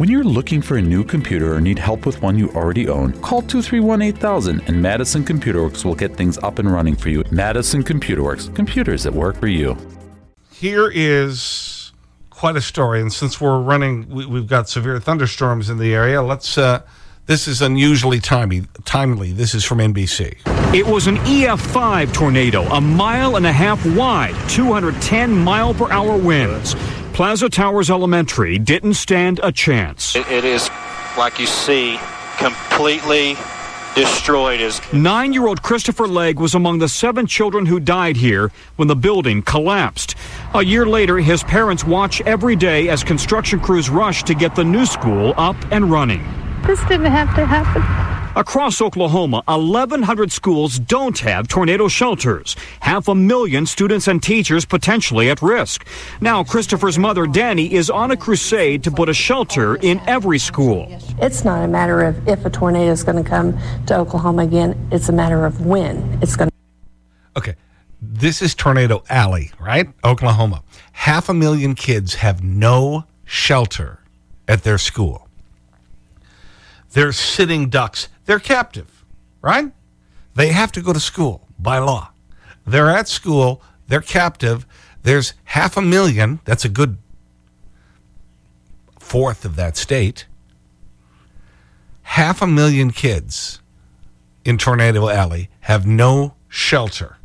When you're looking for a new computer or need help with one you already own, call 231 8000 and Madison Computer Works will get things up and running for you. Madison Computer Works, computers that work for you. Here is quite a story, and since we're running, we, have got severe thunderstorms in the area, let's. Uh, this is unusually timely, timely. This is from NBC. It was an EF5 tornado, a mile and a half wide, 210 mile per hour winds. Plaza Towers Elementary didn't stand a chance. it, it is, like you see, completely destroyed. Is Nine-year-old Christopher Legg was among the seven children who died here when the building collapsed. A year later, his parents watch every day as construction crews rush to get the new school up and running. This didn't have to happen. Across Oklahoma, 1,100 schools don't have tornado shelters. Half a million students and teachers potentially at risk. Now, Christopher's mother, Danni, is on a crusade to put a shelter in every school. It's not a matter of if a tornado is going to come to Oklahoma again, it's a matter of when it's going to. Okay. This is Tornado Alley, right? Oklahoma. Half a million kids have no shelter at their school. They're sitting ducks. They're captive, right? They have to go to school by law. They're at school. They're captive. There's half a million. That's a good fourth of that state. Half a million kids in Tornado Alley have no shelter.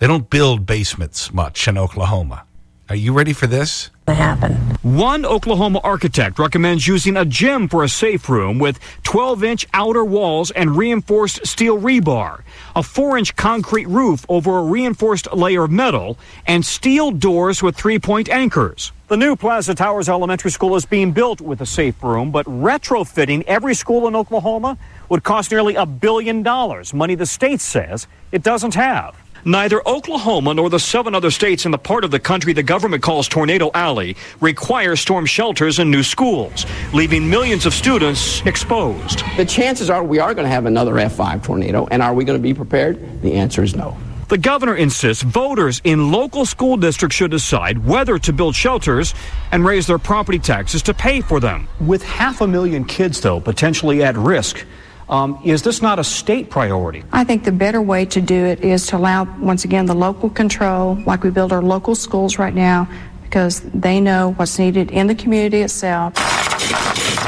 They don't build basements much in Oklahoma. Are you ready for this? Happen. One Oklahoma architect recommends using a gym for a safe room with 12 inch outer walls and reinforced steel rebar, a 4 inch concrete roof over a reinforced layer of metal, and steel doors with three point anchors. The new Plaza Towers Elementary School is being built with a safe room, but retrofitting every school in Oklahoma would cost nearly a billion dollars, money the state says it doesn't have. Neither Oklahoma nor the seven other states in the part of the country the government calls Tornado Alley require storm shelters and new schools, leaving millions of students exposed. The chances are we are going to have another F5 tornado, and are we going to be prepared? The answer is no. The governor insists voters in local school districts should decide whether to build shelters and raise their property taxes to pay for them. With half a million kids, though, potentially at risk, um, is this not a state priority? I think the better way to do it is to allow, once again, the local control, like we build our local schools right now, because they know what's needed in the community itself.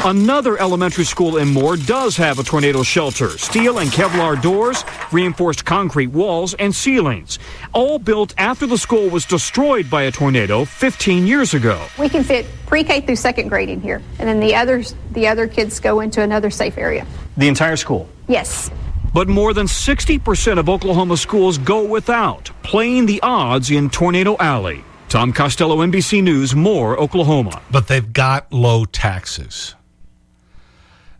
Another elementary school in Moore does have a tornado shelter. Steel and Kevlar doors, reinforced concrete walls, and ceilings. All built after the school was destroyed by a tornado 15 years ago. We can fit pre-K through second grade in here, and then the others, the other kids go into another safe area. The entire school? Yes. But more than 60% of Oklahoma schools go without, playing the odds in Tornado Alley. Tom Costello, NBC News, Moore, Oklahoma. But they've got low taxes.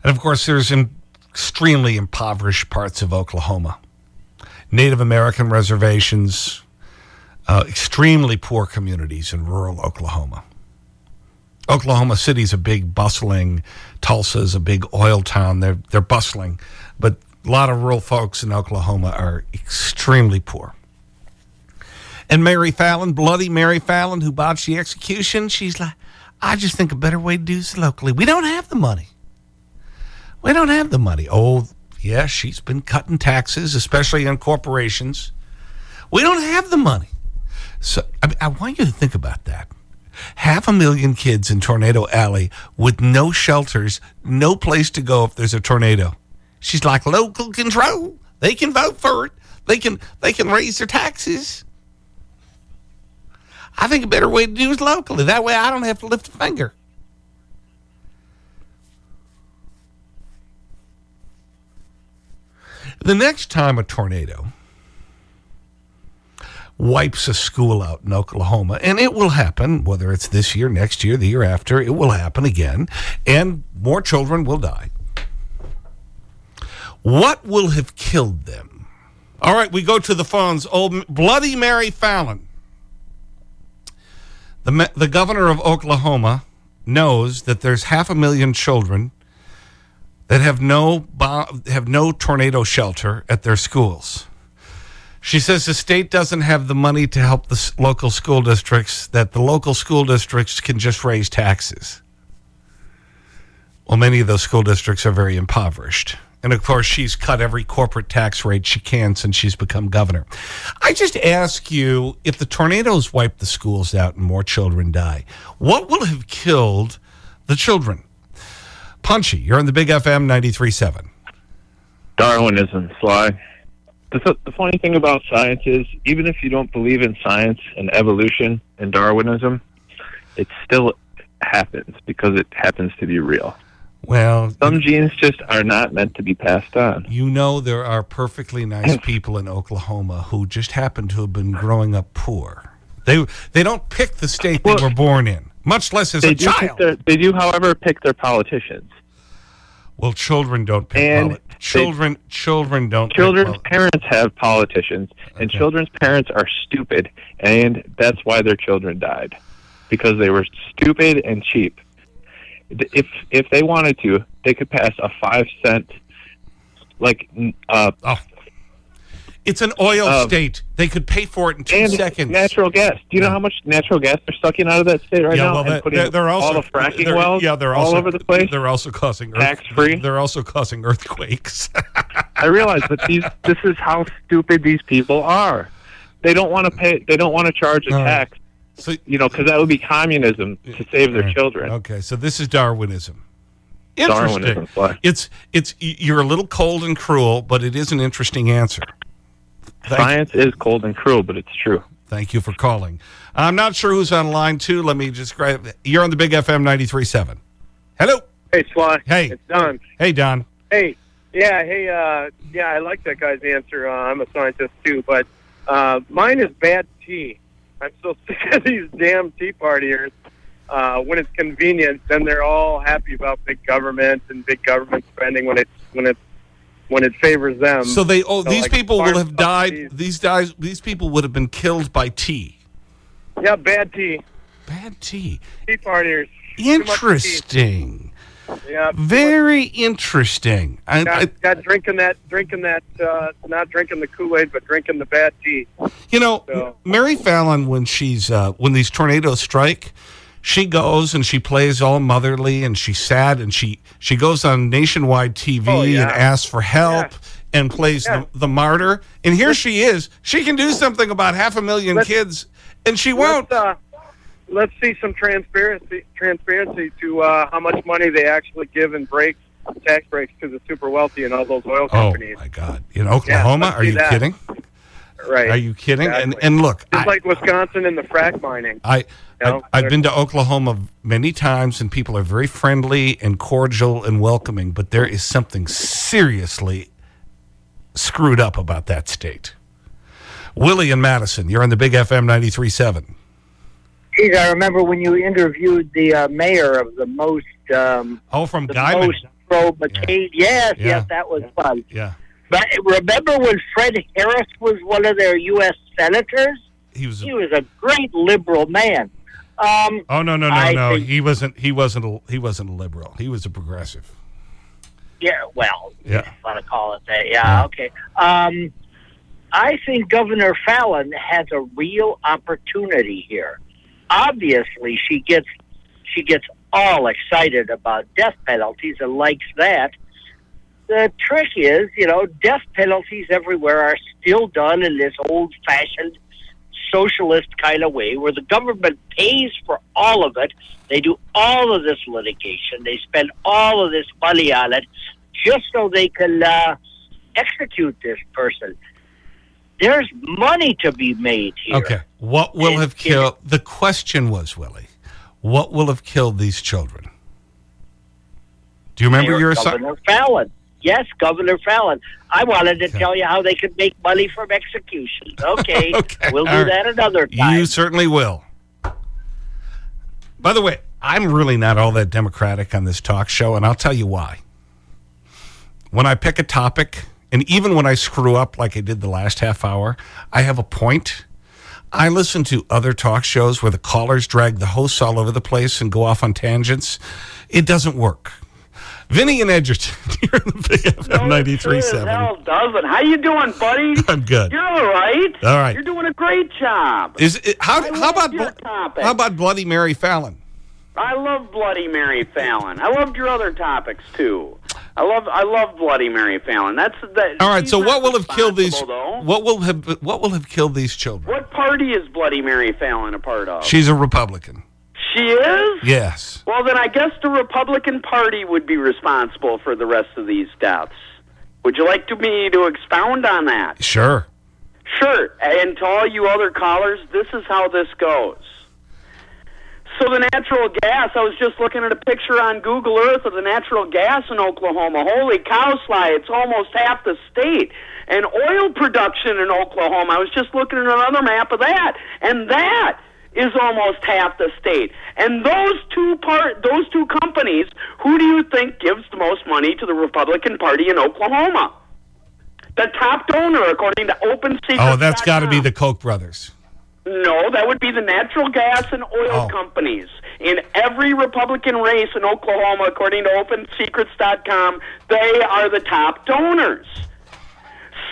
And of course, there's extremely impoverished parts of Oklahoma. Native American reservations, uh, extremely poor communities in rural Oklahoma. Oklahoma City's a big bustling, Tulsa's a big oil town. They're, they're bustling. But a lot of rural folks in Oklahoma are extremely poor. And Mary Fallin, bloody Mary Fallin, who botched the execution, she's like, I just think a better way to do this locally. We don't have the money. We don't have the money. Oh, yeah, she's been cutting taxes, especially on corporations. We don't have the money. So I, mean, I want you to think about that. Half a million kids in Tornado Alley with no shelters, no place to go if there's a tornado. She's like local control. They can vote for it. They can, they can raise their taxes. I think a better way to do is locally. That way I don't have to lift a finger. The next time a tornado wipes a school out in Oklahoma, and it will happen, whether it's this year, next year, the year after, it will happen again, and more children will die. What will have killed them? All right, we go to the phones. Old Bloody Mary Fallin. The, the governor of Oklahoma knows that there's half a million children that have no, have no tornado shelter at their schools. She says the state doesn't have the money to help the local school districts, that the local school districts can just raise taxes. Well, many of those school districts are very impoverished. And of course, she's cut every corporate tax rate she can since she's become governor. I just ask you if the tornadoes wipe the schools out and more children die, what will have killed the children? Punchy, you're on the Big FM 93.7. Darwinism, Sly. The, the funny thing about science is, even if you don't believe in science and evolution and Darwinism, it still happens because it happens to be real. Well, some genes just are not meant to be passed on. You know, there are perfectly nice people in Oklahoma who just happen to have been growing up poor. They, they don't pick the state well, they were born in, much less as they a do child. Their, they do, however, pick their politicians. Well, children don't pick and children. They, children don't. Children's parents have politicians, okay. and children's parents are stupid, and that's why their children died, because they were stupid and cheap if if they wanted to, they could pass a five cent, like uh, oh. It's an oil uh, state. They could pay for it in two and seconds. Natural gas. Do you know how much natural gas they're sucking out of that state right yeah, now? Well, that, they're, they're also all the fracking wells. Yeah, they're also all over the place. They're also causing tax free. They're also causing earthquakes. I realize, but these this is how stupid these people are. They don't want to pay. They don't want to charge a tax so, you know, because that would be communism to save their children. Okay, so this is Darwinism. Interesting. Darwinism. It's, it's, you're a little cold and cruel, but it is an interesting answer. Thank Science you. is cold and cruel, but it's true. Thank you for calling. I'm not sure who's on line two. Let me just grab. You're on the Big FM 93.7. Hello. Hey, Sly. Hey. It's Don. Hey, Don. Hey. Yeah, hey, uh, yeah, I like that guy's answer. Uh, I'm a scientist, too, but uh, mine is bad tea. I'm so sick of these damn Tea Partiers. Uh, when it's convenient, then they're all happy about big government and big government spending when it's when it's when it favors them. So they oh so these like people will have died. These guys these people would have been killed by tea. Yeah, bad tea. Bad tea. Tea partiers. Interesting. Yeah. Very interesting. I, got, I, got drinking that, drinking that, uh, not drinking the Kool-Aid, but drinking the bad tea. You know, so. Mary Fallin, when she's, uh, when these tornadoes strike, she goes and she plays all motherly and she's sad and she, she goes on nationwide TV oh, yeah. and asks for help. Yeah. And plays yeah. the, the martyr. And here she is. She can do something about half a 1000000 kids, and she won't. Uh, let's see some transparency transparency to uh, how much money they actually give in breaks, tax breaks to the super wealthy and all those oil companies. Oh my God! In Oklahoma, yeah, are you that. kidding? Right. Are you kidding? Exactly. And and look, just I, like Wisconsin and the frack mining. I. Know, I, I've been to Oklahoma many times, and people are very friendly and cordial and welcoming, but there is something seriously screwed up about that state. Willie and Madison, you're on the Big FM 93.7. Geez, I remember when you interviewed the uh, mayor of the most. Um, oh, from the Most pro McCain. Yeah. Yes, yeah. yes, that was fun. Yeah. But remember when Fred Harris was one of their U.S. senators? He was. A, he was a great liberal man. Um, oh no no no I no! Think, he wasn't. He wasn't. A, he wasn't a liberal. He was a progressive. Yeah. Well. Yeah. Want to call it that? Yeah. yeah. Okay. Um, I think Governor Fallin has a real opportunity here obviously she gets she gets all excited about death penalties and likes that. The trick is, you know, death penalties everywhere are still done in this old fashioned socialist kind of way where the government pays for all of it. They do all of this litigation. They spend all of this money on it just so they can uh, execute this person there's money to be made here. Okay. What will have killed, the question was, Willie, what will have killed these children? Do you remember your Governor Fallin. Yes, Governor Fallin. I wanted to okay. tell you how they could make money from executions. Okay. okay. We'll do right. that another time. You certainly will. By the way, I'm really not all that democratic on this talk show, and I'll tell you why. When I pick a topic and even when I screw up like I did the last half hour, I have a point. I listen to other talk shows where the callers drag the hosts all over the place and go off on tangents. It doesn't work. Vinny and Edgerton, you're in the Big FM no, 93.7. hell doesn't. How you doing, buddy? I'm good. You're all right. All right. You're doing a great job. Is it, how, how, about, how about Bloody Mary Fallin? I love Bloody Mary Fallin. I loved your other topics too. I love I love Bloody Mary Fallin. That's that. All right, so what will have killed these though. what will have what will have killed these children? What party is Bloody Mary Fallin a part of? She's a Republican. She is. Yes. Well, then I guess the Republican Party would be responsible for the rest of these deaths. Would you like to me to expound on that? Sure. Sure. And to all you other callers, this is how this goes. So the natural gas, I was just looking at a picture on Google Earth of the natural gas in Oklahoma. Holy cow, Sly, it's almost half the state. And oil production in Oklahoma, I was just looking at another map of that. And that is almost half the state. And those two part those two companies, who do you think gives the most money to the Republican Party in Oklahoma? The top donor, according to Open Secret. Oh, that's got to be the Koch brothers. No, that would be the natural gas and oil Oh. companies. In every Republican race in Oklahoma, according to OpenSecrets.com, they are the top donors.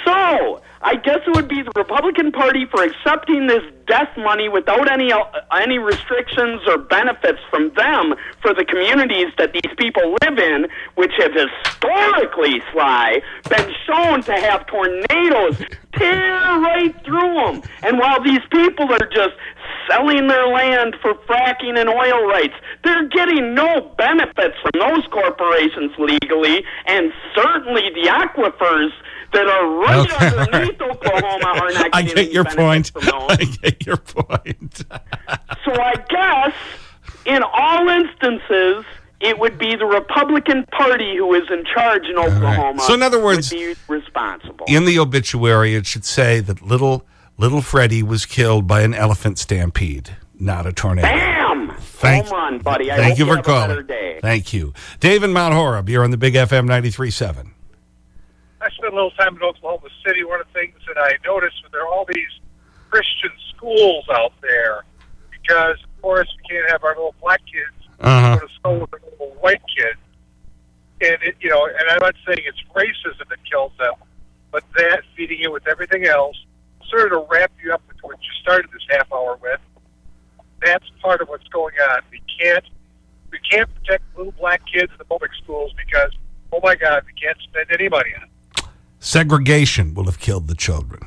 So, I guess it would be the Republican Party for accepting this death money without any uh, any restrictions or benefits from them for the communities that these people live in, which have historically, Sly, been shown to have tornadoes tear right through them. And while these people are just selling their land for fracking and oil rights, they're getting no benefits from those corporations legally, and certainly the aquifers that are right Okay, underneath Oklahoma are not I getting get any your benefits point. I get your point. So I guess in all instances, it would be the Republican Party who is in charge in Oklahoma. So in other words- would be responsible. In the obituary, it should say that little little Freddie was killed by an elephant stampede, not a tornado. Bam! Thank, Home run, buddy. I thank you for have a better calling. Thank you. Dave in Mount Horeb, you're on the Big FM 93.7. I spent a little time in Oklahoma City. One of the things that I noticed was there are all these Christian schools out there because, of course, we can't have our little black kids Uh-huh. go to school with a little white kid. And it, you know, and I'm not saying it's racism that kills them, but that feeding it with everything else, sort of wrap you up with what you started this half hour with. That's part of what's going on. We can't we can't protect little black kids in the public schools because, oh my God, we can't spend any money on it. Segregation will have killed the children.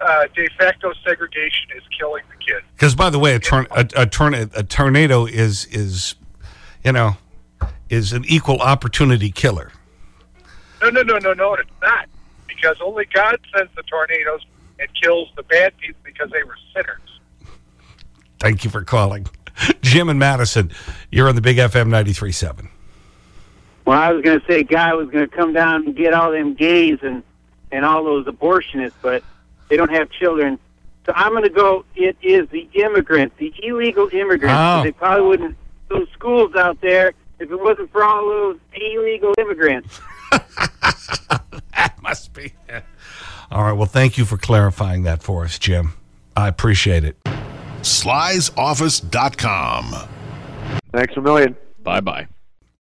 uh, de facto segregation is killing the kids. Because, by the way, a, torn a, a, torn a tornado is, is, you know, is an equal opportunity killer. No, no, no, no, no, it's not. Because only God sends the tornadoes and kills the bad people because they were sinners. Thank you for calling. Jim and Madison, you're on the Big FM 93.7. Well, I was going to say guy was going to come down and get all them gays and and all those abortionists, but they don't have children. So I'm going to go. It is the immigrants, the illegal immigrants. Oh. They probably wouldn't those schools out there if it wasn't for all those illegal immigrants. that must be it. All right. Well, thank you for clarifying that for us, Jim. I appreciate it. Sly'sOffice.com. Thanks a million. Bye bye.